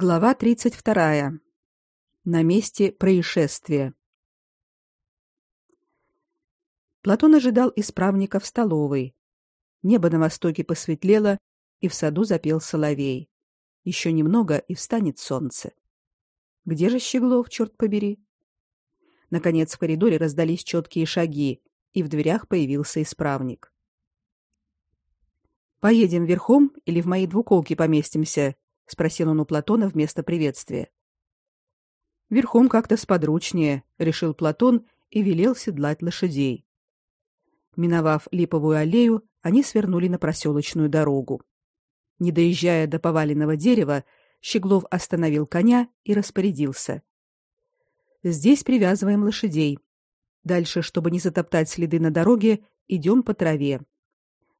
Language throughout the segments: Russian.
Глава 32. На месте происшествия. Платон ожидал исправника в столовой. Небо на востоке посветлело, и в саду запел соловей. Еще немного, и встанет солнце. Где же Щеглов, черт побери? Наконец в коридоре раздались четкие шаги, и в дверях появился исправник. Поедем верхом или в моей двуколке поместимся? Спросил он у Платона вместо приветствия. Верхом как-то сподручнее, решил Платон и велел седлать лошадей. Миновав липовую аллею, они свернули на проселочную дорогу. Не доезжая до поваленного дерева, Щеглов остановил коня и распорядился: "Здесь привязываем лошадей. Дальше, чтобы не затоптать следы на дороге, идем по траве.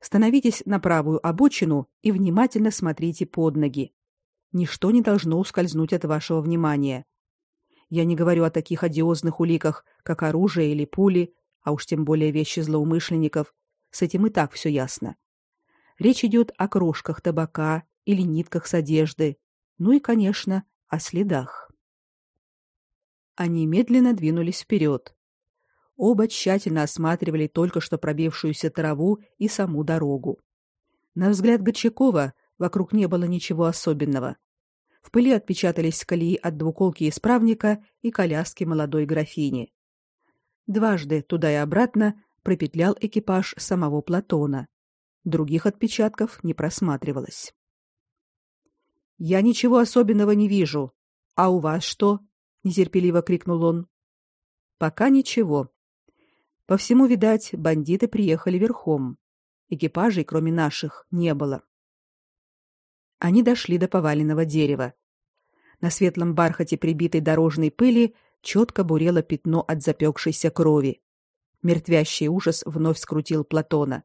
Становитесь на правую обочину и внимательно смотрите под ноги ничто не должно ускользнуть от вашего внимания. Я не говорю о таких одиозных уликах, как оружие или пули, а уж тем более вещи злоумышленников. С этим и так все ясно. Речь идет о крошках табака или нитках с одежды, ну и, конечно, о следах. Они медленно двинулись вперед. Оба тщательно осматривали только что пробившуюся траву и саму дорогу. На взгляд Гочакова Вокруг не было ничего особенного. В пыли отпечатались колеи от двуколки исправника и коляски молодой графини. Дважды туда и обратно пропетлял экипаж самого Платона. Других отпечатков не просматривалось. Я ничего особенного не вижу. А у вас что? нетерпеливо крикнул он. Пока ничего. По всему, видать, бандиты приехали верхом. Экипажей, кроме наших, не было. Они дошли до поваленного дерева. На светлом бархате прибитой дорожной пыли четко бурело пятно от запекшейся крови. Мертвящий ужас вновь скрутил Платона.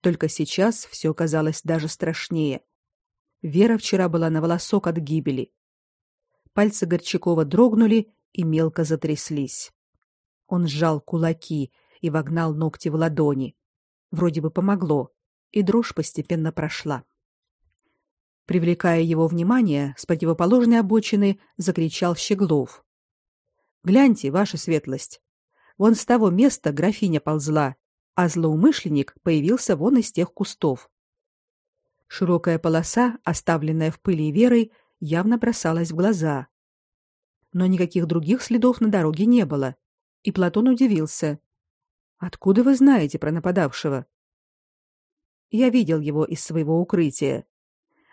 Только сейчас все казалось даже страшнее. Вера вчера была на волосок от гибели. Пальцы Горчакова дрогнули и мелко затряслись. Он сжал кулаки и вогнал ногти в ладони. Вроде бы помогло, и дрожь постепенно прошла. Привлекая его внимание, с противоположной обочины закричал Щеглов. Гляньте, ваша светлость. Вон с того места графиня ползла, а злоумышленник появился вон из тех кустов. Широкая полоса, оставленная в пыли Верой, явно бросалась в глаза. Но никаких других следов на дороге не было, и Платон удивился. Откуда вы знаете про нападавшего? Я видел его из своего укрытия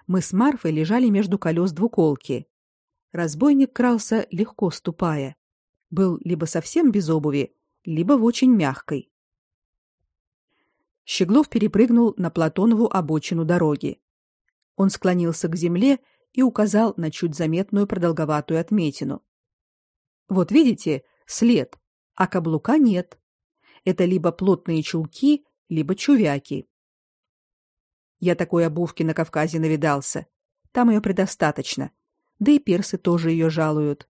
мы с Марфой лежали между колес двуколки. Разбойник крался легко ступая. Был либо совсем без обуви, либо в очень мягкой. Щеглов перепрыгнул на Платонову обочину дороги. Он склонился к земле и указал на чуть заметную продолговатую отметину. Вот видите, след, а каблука нет. Это либо плотные чулки, либо чувяки. Я такой обувки на Кавказе навидался. Там ее предостаточно. Да и персы тоже ее жалуют.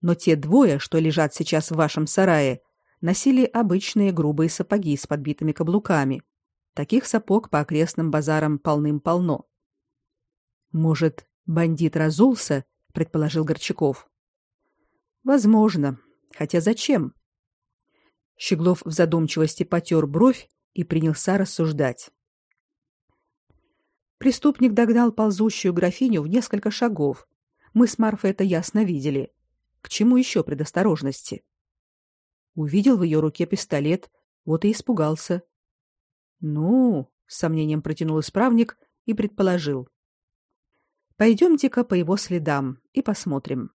Но те двое, что лежат сейчас в вашем сарае, носили обычные грубые сапоги с подбитыми каблуками. Таких сапог по окрестным базарам полным-полно. Может, бандит разулся, предположил Горчаков. Возможно. Хотя зачем? Щеглов в задумчивости потер бровь и принялся рассуждать. Преступник догнал ползущую графиню в несколько шагов. Мы с Марфой это ясно видели. К чему еще предосторожности? Увидел в ее руке пистолет, вот и испугался. Ну, с сомнением протянул исправник и предположил: Пойдемте-ка по его следам и посмотрим.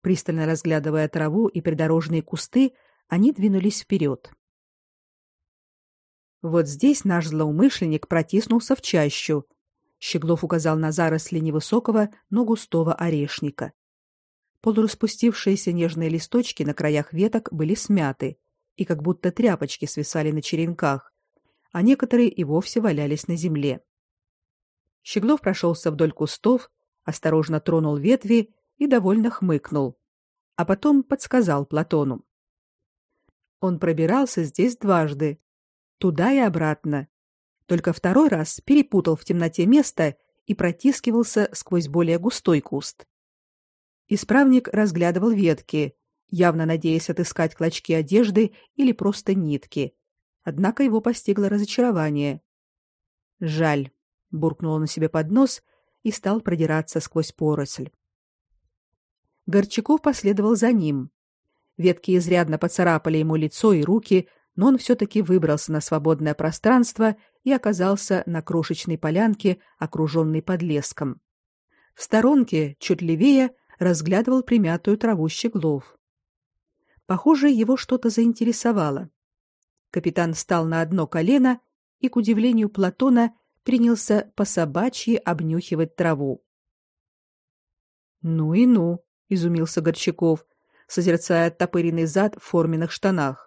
Пристально разглядывая траву и придорожные кусты, они двинулись вперед. Вот здесь наш злоумышленник протиснулся в чащу. Щеглов указал на заросли невысокого, но густого орешника. Полураспустившиеся нежные листочки на краях веток были смяты и как будто тряпочки свисали на черенках, а некоторые и вовсе валялись на земле. Щеглов прошелся вдоль кустов, осторожно тронул ветви и довольно хмыкнул, а потом подсказал Платону. Он пробирался здесь дважды, туда и обратно. Только второй раз перепутал в темноте место и протискивался сквозь более густой куст. Исправник разглядывал ветки, явно надеясь отыскать клочки одежды или просто нитки. Однако его постигло разочарование. Жаль, буркнул он себе под нос и стал продираться сквозь поросль. Горчаков последовал за ним. Ветки изрядно поцарапали ему лицо и руки, но он все таки выбрался на свободное пространство и оказался на крошечной полянке, окруженной подлеском. В сторонке, чуть левее, разглядывал примятую траву щеглов. Похоже, его что-то заинтересовало. Капитан встал на одно колено и, к удивлению Платона, принялся по собачьи обнюхивать траву. Ну и ну, изумился Горчаков, созерцая оттопыренный зад в форменных штанах.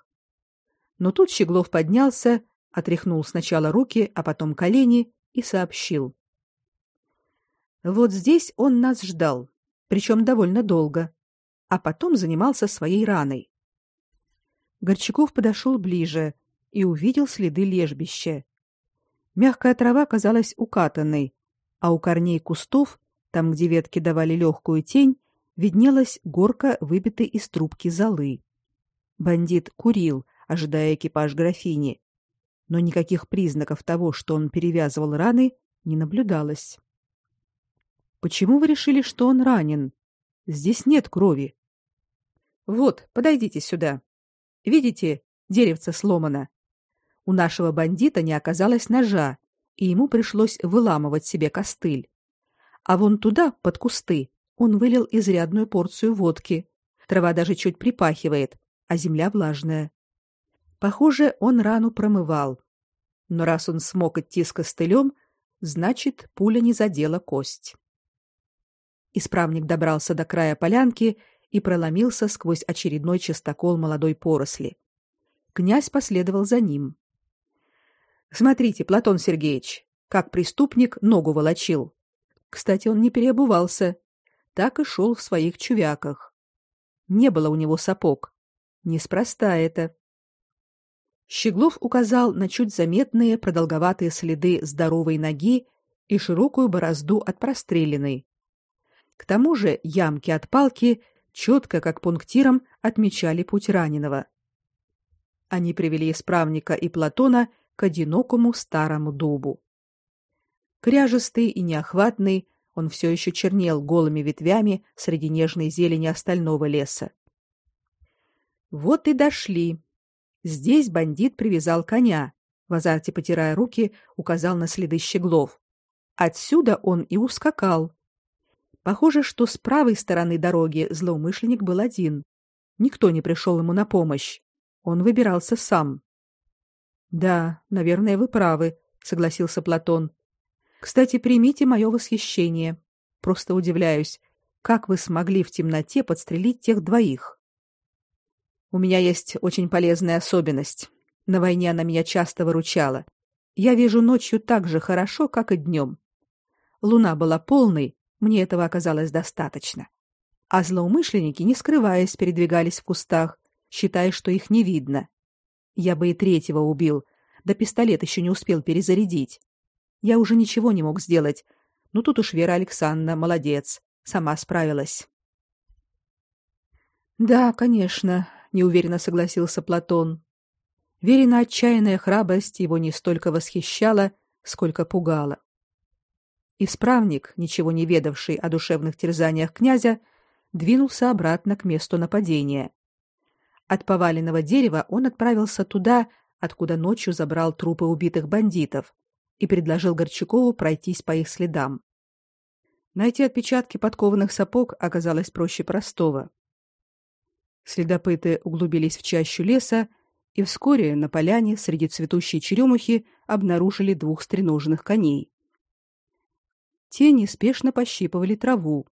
Но тут Щеглов поднялся, отряхнул сначала руки, а потом колени и сообщил: Вот здесь он нас ждал, причем довольно долго, а потом занимался своей раной. Горчаков подошел ближе и увидел следы лежбища. Мягкая трава казалась укатанной, а у корней кустов, там, где ветки давали легкую тень, виднелась горка выбитой из трубки золы. Бандит курил, ожидая экипаж графини, но никаких признаков того, что он перевязывал раны, не наблюдалось. Почему вы решили, что он ранен? Здесь нет крови. Вот, подойдите сюда. Видите, деревце сломано. У нашего бандита не оказалось ножа, и ему пришлось выламывать себе костыль. А вон туда, под кусты, он вылил изрядную порцию водки. Трава даже чуть припахивает, а земля влажная. Похоже, он рану промывал. Но раз он смог идти с костылем, значит, пуля не задела кость. Исправник добрался до края полянки и проломился сквозь очередной частокол молодой поросли. Князь последовал за ним. Смотрите, Платон Сергеевич, как преступник ногу волочил. Кстати, он не переобувался, так и шел в своих чувяках. Не было у него сапог. Неспроста это. Щеглов указал на чуть заметные продолговатые следы здоровой ноги и широкую борозду от простреленной. К тому же ямки от палки четко, как пунктиром, отмечали путь раненого. Они привели исправника и Платона к одинокому старому дубу. Кряжестый и неохватный, он все еще чернел голыми ветвями среди нежной зелени остального леса. Вот и дошли. Здесь бандит привязал коня. В азарте потирая руки, указал на следы щеглов. Отсюда он и ускакал. Похоже, что с правой стороны дороги злоумышленник был один. Никто не пришел ему на помощь. Он выбирался сам. Да, наверное, вы правы, согласился Платон. Кстати, примите мое восхищение. Просто удивляюсь, как вы смогли в темноте подстрелить тех двоих. У меня есть очень полезная особенность. На войне она меня часто выручала. Я вижу ночью так же хорошо, как и днем. Луна была полной, мне этого оказалось достаточно. А злоумышленники, не скрываясь, передвигались в кустах, считая, что их не видно. Я бы и третьего убил, да пистолет еще не успел перезарядить. Я уже ничего не мог сделать. Ну тут уж Вера Александровна молодец, сама справилась. Да, конечно, неуверенно согласился Платон. Верина отчаянная храбрость его не столько восхищала, сколько пугала. Исправник, ничего не ведавший о душевных терзаниях князя, двинулся обратно к месту нападения. От поваленного дерева он отправился туда, откуда ночью забрал трупы убитых бандитов, и предложил Горчакову пройтись по их следам. Найти отпечатки подкованных сапог оказалось проще простого. Следопыты углубились в чащу леса и вскоре на поляне среди цветущей черемухи обнаружили двух стреноженных коней. Те неспешно пощипывали траву.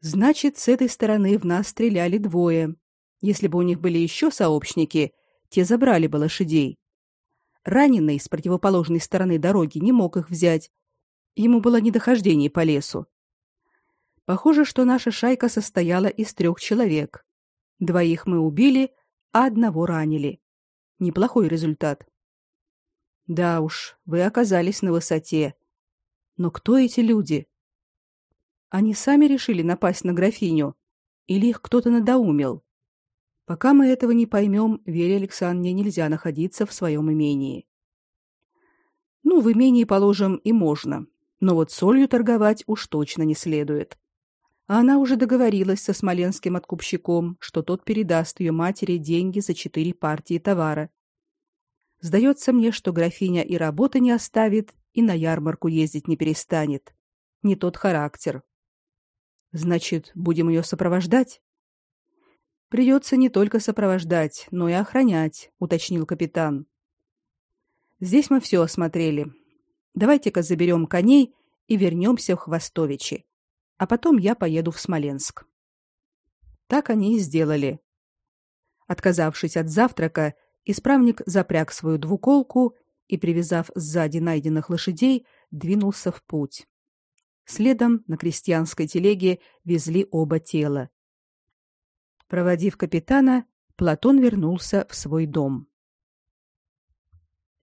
Значит, с этой стороны в нас стреляли двое. Если бы у них были еще сообщники, те забрали бы лошадей. Раненый с противоположной стороны дороги не мог их взять. Ему было недохождение по лесу. Похоже, что наша шайка состояла из трех человек. Двоих мы убили, а одного ранили. Неплохой результат. Да уж, вы оказались на высоте. Но кто эти люди? Они сами решили напасть на графиню или их кто-то надоумил? Пока мы этого не поймем, Вере Александровне нельзя находиться в своем имении. Ну, в имении, положим, и можно, но вот солью торговать уж точно не следует. А она уже договорилась со смоленским откупщиком, что тот передаст ее матери деньги за четыре партии товара. Сдается мне, что графиня и работы не оставит, и на ярмарку ездить не перестанет. Не тот характер. Значит, будем ее сопровождать? Придется не только сопровождать, но и охранять, уточнил капитан. Здесь мы все осмотрели. Давайте-ка заберем коней и вернемся в Хвостовичи. А потом я поеду в Смоленск. Так они и сделали. Отказавшись от завтрака, исправник запряг свою двуколку и, привязав сзади найденных лошадей, двинулся в путь. Следом на крестьянской телеге везли оба тела. Проводив капитана, Платон вернулся в свой дом.